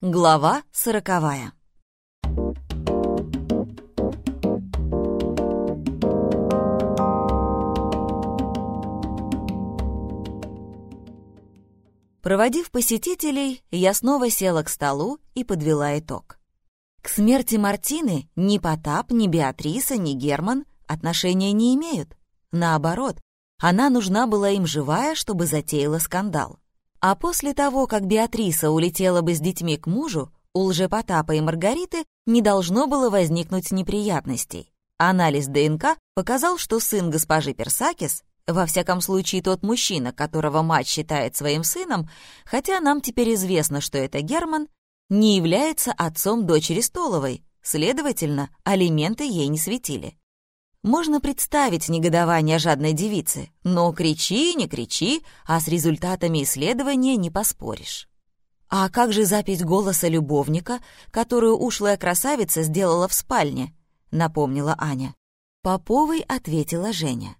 Глава сороковая. Проводив посетителей, я снова села к столу и подвела итог. К смерти Мартины ни Потап, ни Беатриса, ни Герман отношения не имеют. Наоборот, она нужна была им живая, чтобы затеяла скандал. А после того, как Беатриса улетела бы с детьми к мужу, у лжепотапа и Маргариты не должно было возникнуть неприятностей. Анализ ДНК показал, что сын госпожи Персакис, во всяком случае тот мужчина, которого мать считает своим сыном, хотя нам теперь известно, что это Герман, не является отцом дочери Столовой, следовательно, алименты ей не светили. Можно представить негодование жадной девицы, но кричи, не кричи, а с результатами исследования не поспоришь. А как же запись голоса любовника, которую ушлая красавица сделала в спальне, напомнила Аня. Поповой ответила Женя.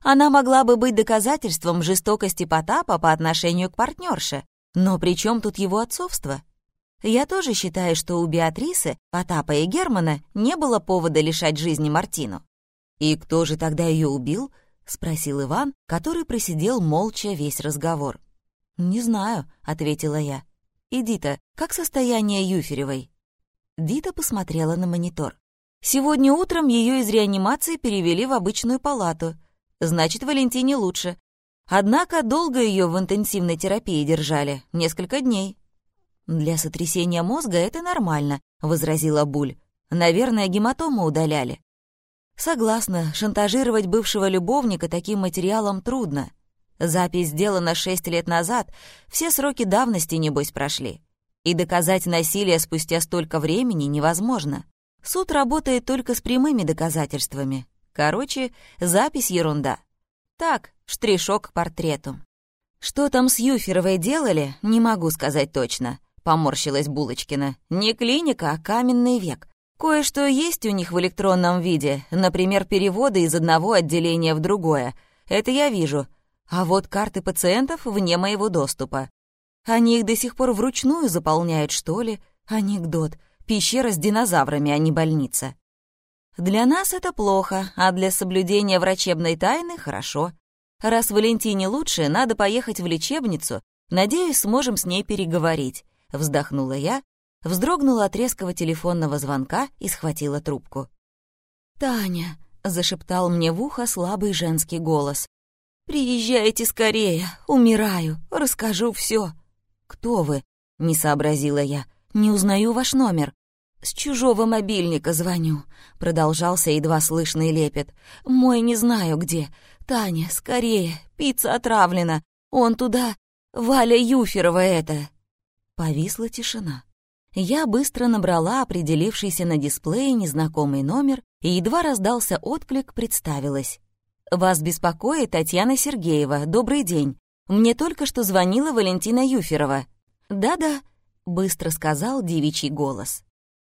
Она могла бы быть доказательством жестокости Потапа по отношению к партнерше, но при чем тут его отцовство? Я тоже считаю, что у Беатрисы, Потапа и Германа не было повода лишать жизни Мартину. «И кто же тогда ее убил?» — спросил Иван, который просидел молча весь разговор. «Не знаю», — ответила я. «И Дита, как состояние Юферевой?» Дита посмотрела на монитор. «Сегодня утром ее из реанимации перевели в обычную палату. Значит, Валентине лучше. Однако долго ее в интенсивной терапии держали, несколько дней». «Для сотрясения мозга это нормально», — возразила Буль. «Наверное, гематому удаляли. Согласна, шантажировать бывшего любовника таким материалом трудно. Запись сделана шесть лет назад, все сроки давности, небось, прошли. И доказать насилие спустя столько времени невозможно. Суд работает только с прямыми доказательствами. Короче, запись ерунда. Так, штришок к портрету. Что там с Юферовой делали, не могу сказать точно, поморщилась Булочкина. Не клиника, а каменный век. Кое-что есть у них в электронном виде, например, переводы из одного отделения в другое. Это я вижу. А вот карты пациентов вне моего доступа. Они их до сих пор вручную заполняют, что ли? Анекдот. Пещера с динозаврами, а не больница. Для нас это плохо, а для соблюдения врачебной тайны — хорошо. Раз Валентине лучше, надо поехать в лечебницу. Надеюсь, сможем с ней переговорить. Вздохнула я вздрогнула от резкого телефонного звонка и схватила трубку. «Таня», — зашептал мне в ухо слабый женский голос, «приезжайте скорее, умираю, расскажу все. «Кто вы?» — не сообразила я. «Не узнаю ваш номер». «С чужого мобильника звоню», — продолжался едва слышный лепет. «Мой не знаю где. Таня, скорее, пицца отравлена. Он туда. Валя Юферова это». Повисла тишина. Я быстро набрала определившийся на дисплее незнакомый номер, и едва раздался отклик, представилась. «Вас беспокоит Татьяна Сергеева. Добрый день. Мне только что звонила Валентина Юферова». «Да-да», — быстро сказал девичий голос.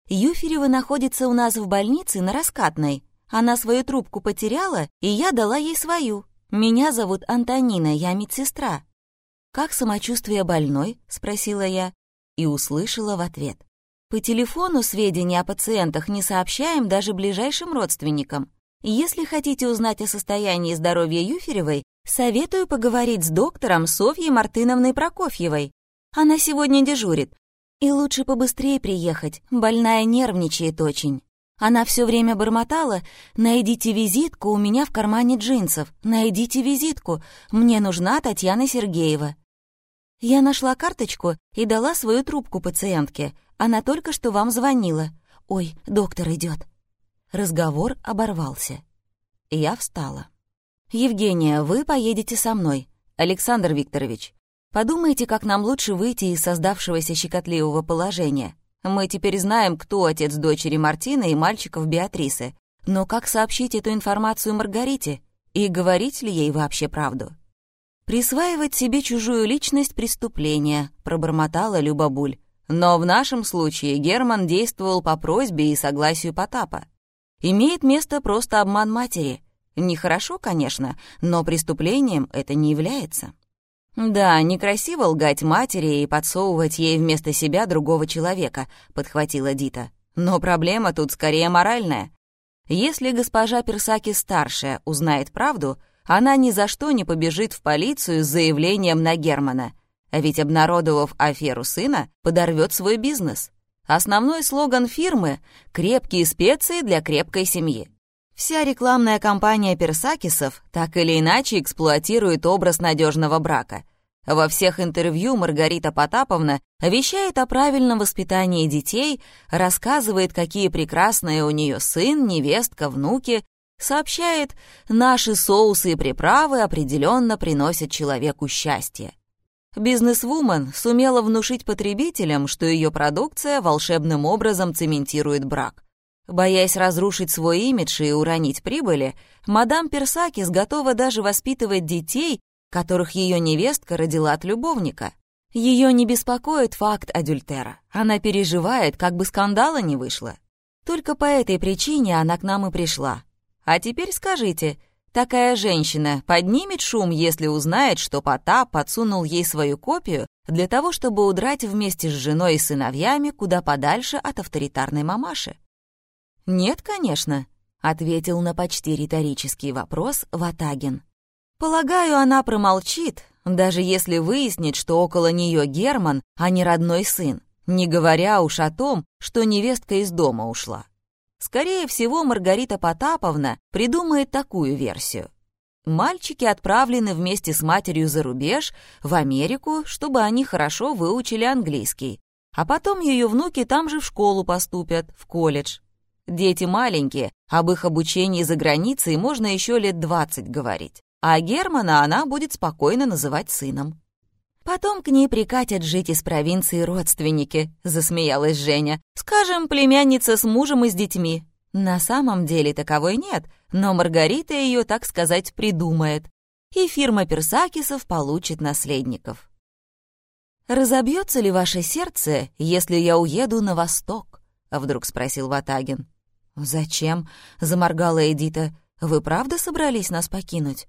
«Юферева находится у нас в больнице на Раскатной. Она свою трубку потеряла, и я дала ей свою. Меня зовут Антонина, я медсестра». «Как самочувствие больной?» — спросила я и услышала в ответ. «По телефону сведения о пациентах не сообщаем даже ближайшим родственникам. Если хотите узнать о состоянии здоровья Юферевой, советую поговорить с доктором Софьей Мартыновной Прокофьевой. Она сегодня дежурит. И лучше побыстрее приехать, больная нервничает очень». Она все время бормотала «Найдите визитку у меня в кармане джинсов, найдите визитку, мне нужна Татьяна Сергеева». Я нашла карточку и дала свою трубку пациентке. Она только что вам звонила. Ой, доктор идет. Разговор оборвался. Я встала. «Евгения, вы поедете со мной. Александр Викторович, подумайте, как нам лучше выйти из создавшегося щекотливого положения. Мы теперь знаем, кто отец дочери Мартины и мальчиков Беатрисы. Но как сообщить эту информацию Маргарите? И говорить ли ей вообще правду?» «Присваивать себе чужую личность — преступление», — пробормотала Любабуль. Но в нашем случае Герман действовал по просьбе и согласию Потапа. Имеет место просто обман матери. Нехорошо, конечно, но преступлением это не является. «Да, некрасиво лгать матери и подсовывать ей вместо себя другого человека», — подхватила Дита. «Но проблема тут скорее моральная. Если госпожа Персаки-старшая узнает правду, она ни за что не побежит в полицию с заявлением на Германа, а ведь, обнародовав аферу сына, подорвет свой бизнес. Основной слоган фирмы — «Крепкие специи для крепкой семьи». Вся рекламная кампания Персакисов так или иначе эксплуатирует образ надежного брака. Во всех интервью Маргарита Потаповна вещает о правильном воспитании детей, рассказывает, какие прекрасные у нее сын, невестка, внуки, сообщает, наши соусы и приправы определенно приносят человеку счастье. Бизнесвумен сумела внушить потребителям, что ее продукция волшебным образом цементирует брак. Боясь разрушить свой имидж и уронить прибыли, мадам Персакис готова даже воспитывать детей, которых ее невестка родила от любовника. Ее не беспокоит факт адюльтера. Она переживает, как бы скандала не вышло. Только по этой причине она к нам и пришла. А теперь скажите, такая женщина поднимет шум, если узнает, что Потап подсунул ей свою копию для того, чтобы удрать вместе с женой и сыновьями куда подальше от авторитарной мамаши? «Нет, конечно», — ответил на почти риторический вопрос Ватагин. «Полагаю, она промолчит, даже если выяснит, что около нее Герман, а не родной сын, не говоря уж о том, что невестка из дома ушла. Скорее всего, Маргарита Потаповна придумает такую версию. Мальчики отправлены вместе с матерью за рубеж, в Америку, чтобы они хорошо выучили английский, а потом ее внуки там же в школу поступят, в колледж. Дети маленькие, об их обучении за границей можно еще лет двадцать говорить. А Германа она будет спокойно называть сыном. «Потом к ней прикатят жить из провинции родственники», — засмеялась Женя. «Скажем, племянница с мужем и с детьми». На самом деле таковой нет, но Маргарита ее, так сказать, придумает. И фирма Персакисов получит наследников. «Разобьется ли ваше сердце, если я уеду на восток?» — вдруг спросил Ватагин. «Зачем?» — заморгала Эдита. «Вы правда собрались нас покинуть?»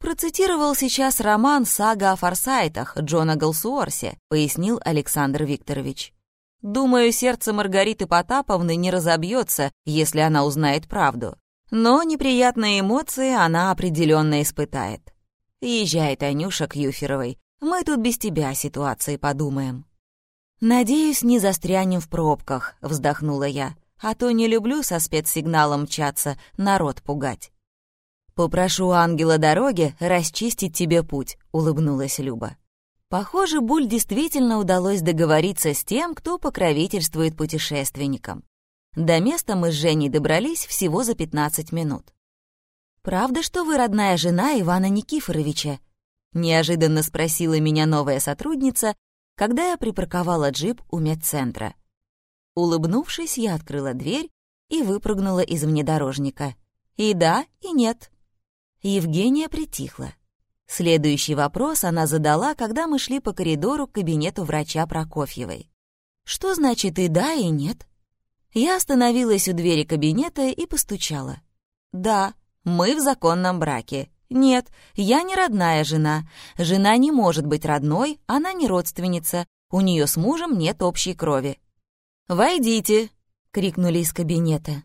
Процитировал сейчас роман «Сага о форсайтах» Джона Голсуорси, пояснил Александр Викторович. «Думаю, сердце Маргариты Потаповны не разобьется, если она узнает правду. Но неприятные эмоции она определенно испытает. Езжай, Танюша, к Юферовой. Мы тут без тебя о ситуации подумаем». «Надеюсь, не застрянем в пробках», — вздохнула я а то не люблю со спецсигналом мчаться, народ пугать. «Попрошу ангела дороги расчистить тебе путь», — улыбнулась Люба. Похоже, Буль действительно удалось договориться с тем, кто покровительствует путешественникам. До места мы с Женей добрались всего за 15 минут. «Правда, что вы родная жена Ивана Никифоровича?» — неожиданно спросила меня новая сотрудница, когда я припарковала джип у медцентра. Улыбнувшись, я открыла дверь и выпрыгнула из внедорожника. И да, и нет. Евгения притихла. Следующий вопрос она задала, когда мы шли по коридору к кабинету врача Прокофьевой. «Что значит и да, и нет?» Я остановилась у двери кабинета и постучала. «Да, мы в законном браке. Нет, я не родная жена. Жена не может быть родной, она не родственница. У нее с мужем нет общей крови. «Войдите!» — крикнули из кабинета.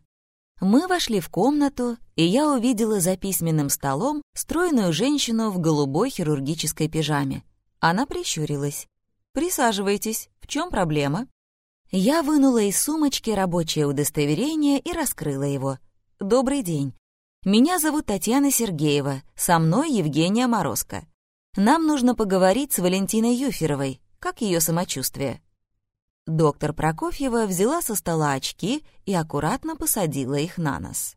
Мы вошли в комнату, и я увидела за письменным столом стройную женщину в голубой хирургической пижаме. Она прищурилась. «Присаживайтесь. В чем проблема?» Я вынула из сумочки рабочее удостоверение и раскрыла его. «Добрый день. Меня зовут Татьяна Сергеева, со мной Евгения Морозко. Нам нужно поговорить с Валентиной Юферовой. Как ее самочувствие?» Доктор Прокофьева взяла со стола очки и аккуратно посадила их на нос.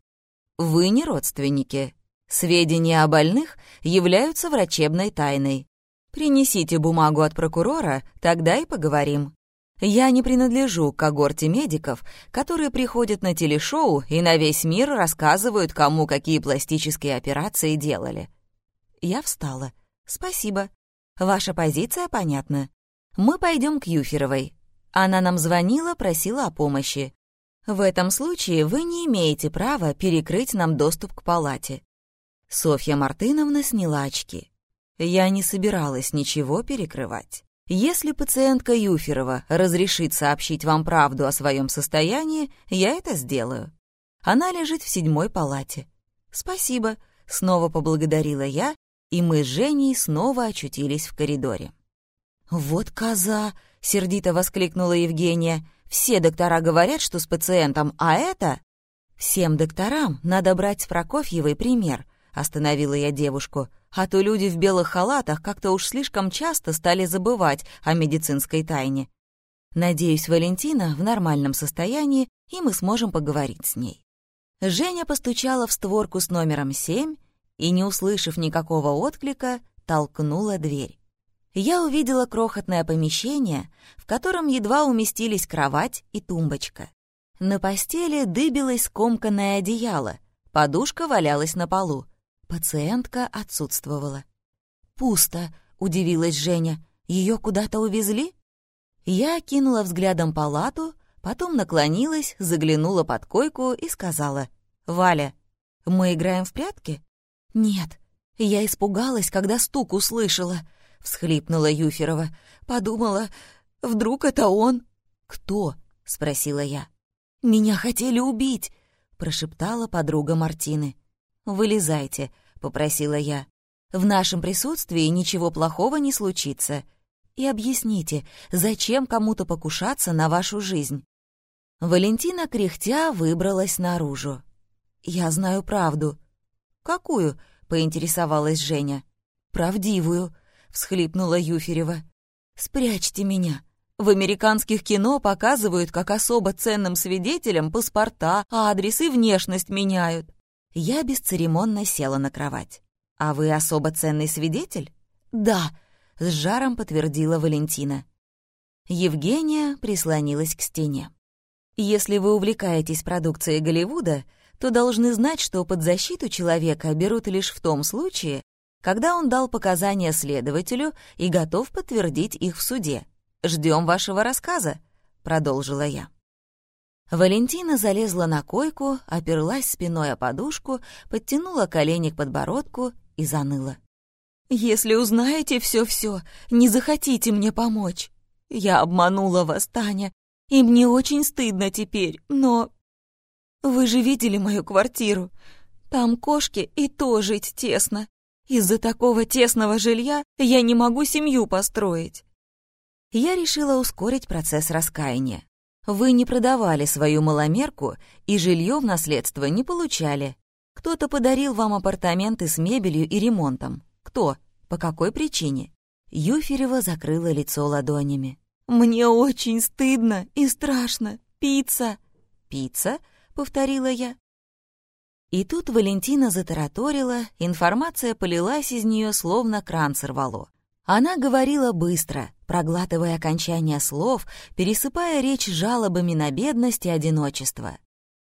«Вы не родственники. Сведения о больных являются врачебной тайной. Принесите бумагу от прокурора, тогда и поговорим. Я не принадлежу к когорте медиков, которые приходят на телешоу и на весь мир рассказывают, кому какие пластические операции делали». Я встала. «Спасибо. Ваша позиция понятна. Мы пойдем к Юферовой. Она нам звонила, просила о помощи. В этом случае вы не имеете права перекрыть нам доступ к палате. Софья Мартыновна сняла очки. Я не собиралась ничего перекрывать. Если пациентка Юферова разрешит сообщить вам правду о своем состоянии, я это сделаю. Она лежит в седьмой палате. Спасибо, снова поблагодарила я, и мы с Женей снова очутились в коридоре. «Вот коза!» — сердито воскликнула Евгения. «Все доктора говорят, что с пациентом, а это...» «Всем докторам надо брать с Прокофьевой пример», — остановила я девушку. «А то люди в белых халатах как-то уж слишком часто стали забывать о медицинской тайне. Надеюсь, Валентина в нормальном состоянии, и мы сможем поговорить с ней». Женя постучала в створку с номером семь и, не услышав никакого отклика, толкнула дверь. Я увидела крохотное помещение, в котором едва уместились кровать и тумбочка. На постели дыбилось скомканное одеяло, подушка валялась на полу. Пациентка отсутствовала. «Пусто», — удивилась Женя. «Ее куда-то увезли?» Я кинула взглядом палату, потом наклонилась, заглянула под койку и сказала. «Валя, мы играем в прятки?» «Нет». Я испугалась, когда стук услышала —— всхлипнула Юферова. «Подумала, вдруг это он?» «Кто?» — спросила я. «Меня хотели убить», — прошептала подруга Мартины. «Вылезайте», — попросила я. «В нашем присутствии ничего плохого не случится. И объясните, зачем кому-то покушаться на вашу жизнь?» Валентина, кряхтя, выбралась наружу. «Я знаю правду». «Какую?» — поинтересовалась Женя. «Правдивую», — всхлипнула Юферева. «Спрячьте меня. В американских кино показывают, как особо ценным свидетелям паспорта, адрес и внешность меняют». Я бесцеремонно села на кровать. «А вы особо ценный свидетель?» «Да», — с жаром подтвердила Валентина. Евгения прислонилась к стене. «Если вы увлекаетесь продукцией Голливуда, то должны знать, что под защиту человека берут лишь в том случае, когда он дал показания следователю и готов подтвердить их в суде. Ждем вашего рассказа», — продолжила я. Валентина залезла на койку, оперлась спиной о подушку, подтянула колени к подбородку и заныла. «Если узнаете все-все, не захотите мне помочь. Я обманула вас, Таня, и мне очень стыдно теперь, но... Вы же видели мою квартиру. Там кошки, и то жить тесно. Из-за такого тесного жилья я не могу семью построить. Я решила ускорить процесс раскаяния. Вы не продавали свою маломерку и жилье в наследство не получали. Кто-то подарил вам апартаменты с мебелью и ремонтом. Кто? По какой причине? Юферева закрыла лицо ладонями. «Мне очень стыдно и страшно. Пицца!» «Пицца?» — повторила я. И тут Валентина затараторила, информация полилась из нее, словно кран сорвало. Она говорила быстро, проглатывая окончания слов, пересыпая речь жалобами на бедность и одиночество.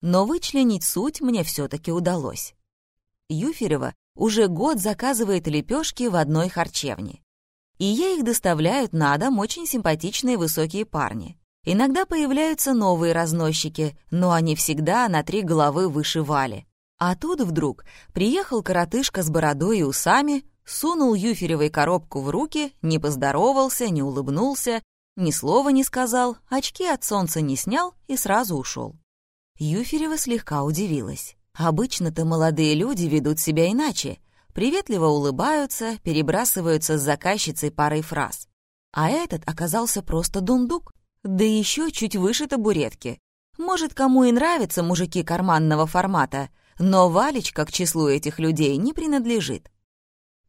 Но вычленить суть мне все-таки удалось. Юферева уже год заказывает лепешки в одной харчевне. И ей их доставляют на дом очень симпатичные высокие парни. Иногда появляются новые разносчики, но они всегда на три головы выше Вали. А тут вдруг приехал коротышка с бородой и усами, сунул Юферевой коробку в руки, не поздоровался, не улыбнулся, ни слова не сказал, очки от солнца не снял и сразу ушел. Юферева слегка удивилась. Обычно-то молодые люди ведут себя иначе, приветливо улыбаются, перебрасываются с заказчицей парой фраз. А этот оказался просто дундук, да еще чуть выше табуретки. Может, кому и нравятся мужики карманного формата, но Валечка к числу этих людей не принадлежит.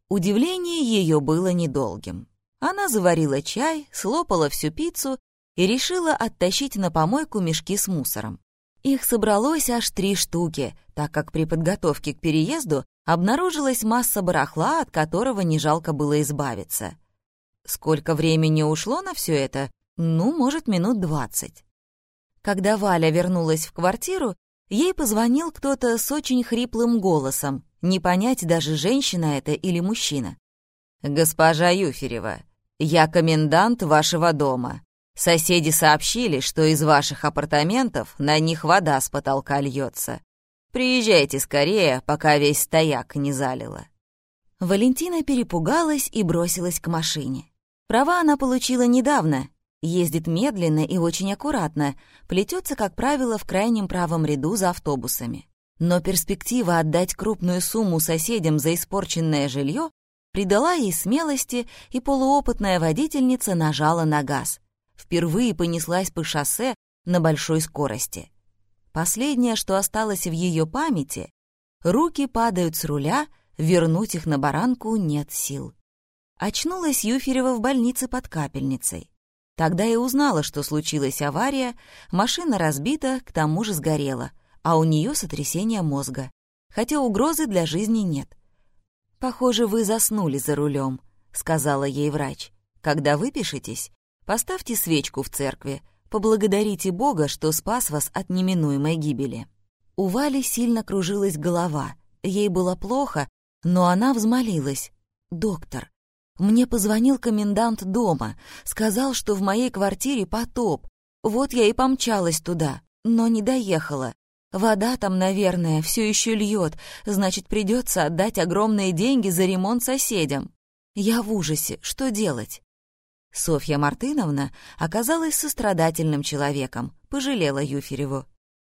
Удивление ее было недолгим. Она заварила чай, слопала всю пиццу и решила оттащить на помойку мешки с мусором. Их собралось аж три штуки, так как при подготовке к переезду обнаружилась масса барахла, от которого не жалко было избавиться. Сколько времени ушло на все это? Ну, может, минут двадцать. Когда Валя вернулась в квартиру, Ей позвонил кто-то с очень хриплым голосом, не понять даже, женщина это или мужчина. «Госпожа Юферева, я комендант вашего дома. Соседи сообщили, что из ваших апартаментов на них вода с потолка льется. Приезжайте скорее, пока весь стояк не залило». Валентина перепугалась и бросилась к машине. Права она получила недавно, ездит медленно и очень аккуратно, плетется, как правило, в крайнем правом ряду за автобусами. Но перспектива отдать крупную сумму соседям за испорченное жилье придала ей смелости, и полуопытная водительница нажала на газ. Впервые понеслась по шоссе на большой скорости. Последнее, что осталось в ее памяти, руки падают с руля, вернуть их на баранку нет сил. Очнулась Юферева в больнице под капельницей. Тогда и узнала, что случилась авария, машина разбита, к тому же сгорела, а у нее сотрясение мозга, хотя угрозы для жизни нет. «Похоже, вы заснули за рулем», — сказала ей врач. «Когда выпишетесь, поставьте свечку в церкви, поблагодарите Бога, что спас вас от неминуемой гибели». У Вали сильно кружилась голова, ей было плохо, но она взмолилась. «Доктор, мне позвонил комендант дома, сказал, что в моей квартире потоп. Вот я и помчалась туда, но не доехала. Вода там, наверное, все еще льет, значит, придется отдать огромные деньги за ремонт соседям. Я в ужасе, что делать? Софья Мартыновна оказалась сострадательным человеком, пожалела Юфереву.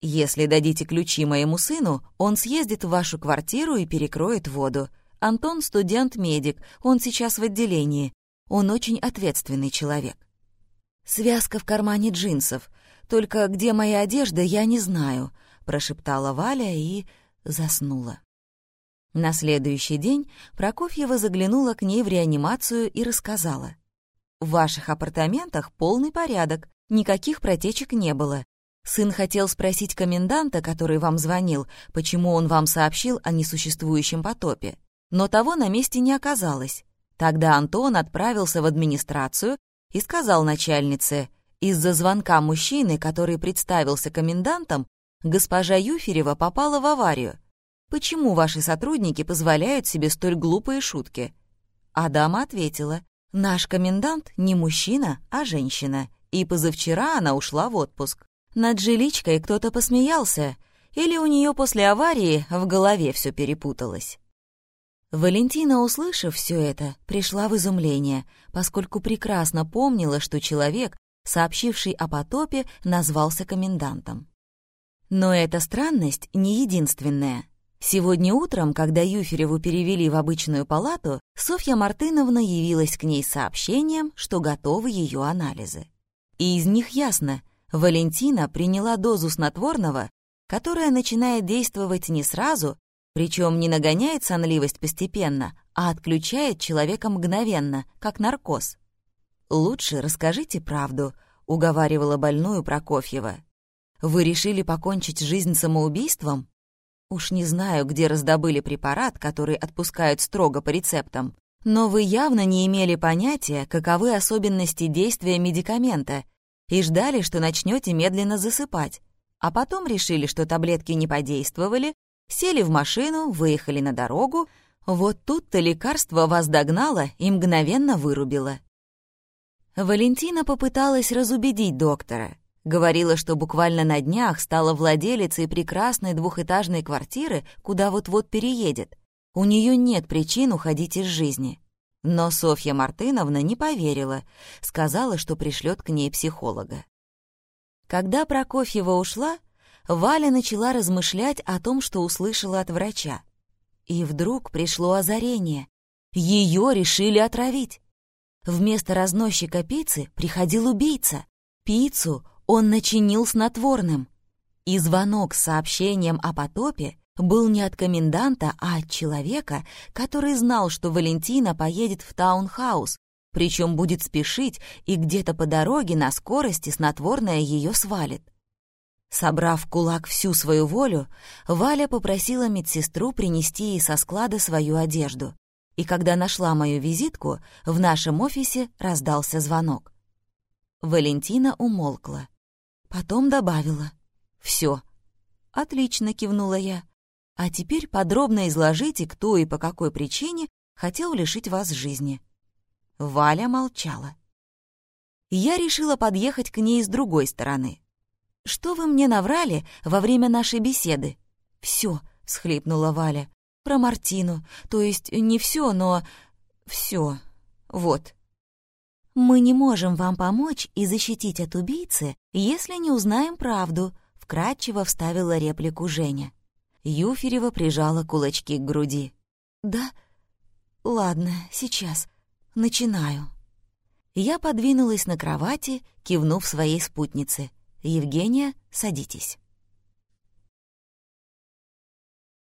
«Если дадите ключи моему сыну, он съездит в вашу квартиру и перекроет воду. Антон — студент-медик, он сейчас в отделении. Он очень ответственный человек». «Связка в кармане джинсов. Только где моя одежда, я не знаю прошептала Валя и заснула. На следующий день Прокофьева заглянула к ней в реанимацию и рассказала. «В ваших апартаментах полный порядок, никаких протечек не было. Сын хотел спросить коменданта, который вам звонил, почему он вам сообщил о несуществующем потопе. Но того на месте не оказалось. Тогда Антон отправился в администрацию и сказал начальнице, из-за звонка мужчины, который представился комендантом, Госпожа Юферева попала в аварию. Почему ваши сотрудники позволяют себе столь глупые шутки?» А дама ответила, «Наш комендант не мужчина, а женщина, и позавчера она ушла в отпуск. Над жиличкой кто-то посмеялся, или у нее после аварии в голове все перепуталось». Валентина, услышав все это, пришла в изумление, поскольку прекрасно помнила, что человек, сообщивший о потопе, назвался комендантом. Но эта странность не единственная. Сегодня утром, когда Юфереву перевели в обычную палату, Софья Мартыновна явилась к ней сообщением, что готовы ее анализы. И из них ясно, Валентина приняла дозу снотворного, которая начинает действовать не сразу, причем не нагоняет сонливость постепенно, а отключает человека мгновенно, как наркоз. «Лучше расскажите правду», — уговаривала больную Прокофьева. Вы решили покончить жизнь самоубийством? Уж не знаю, где раздобыли препарат, который отпускают строго по рецептам, но вы явно не имели понятия, каковы особенности действия медикамента, и ждали, что начнете медленно засыпать, а потом решили, что таблетки не подействовали, сели в машину, выехали на дорогу, вот тут-то лекарство вас догнало и мгновенно вырубило. Валентина попыталась разубедить доктора — Говорила, что буквально на днях стала владелицей прекрасной двухэтажной квартиры, куда вот-вот переедет. У нее нет причин уходить из жизни. Но Софья Мартыновна не поверила, сказала, что пришлет к ней психолога. Когда Прокофьева ушла, Валя начала размышлять о том, что услышала от врача. И вдруг пришло озарение. Ее решили отравить. Вместо разносчика пиццы приходил убийца. Пиццу он начинил снотворным. И звонок с сообщением о потопе был не от коменданта, а от человека, который знал, что Валентина поедет в таунхаус, причем будет спешить, и где-то по дороге на скорости снотворное ее свалит. Собрав в кулак всю свою волю, Валя попросила медсестру принести ей со склада свою одежду. И когда нашла мою визитку, в нашем офисе раздался звонок. Валентина умолкла. Потом добавила. «Все». «Отлично», — кивнула я. «А теперь подробно изложите, кто и по какой причине хотел лишить вас жизни». Валя молчала. Я решила подъехать к ней с другой стороны. «Что вы мне наврали во время нашей беседы?» «Все», — всхлипнула Валя. Про Мартину. То есть не все, но все. Вот. Мы не можем вам помочь и защитить от убийцы, если не узнаем правду, вкратчиво вставила реплику Женя. Юферева прижала кулачки к груди. Да? Ладно, сейчас. Начинаю. Я подвинулась на кровати, кивнув своей спутнице. «Евгения, садитесь».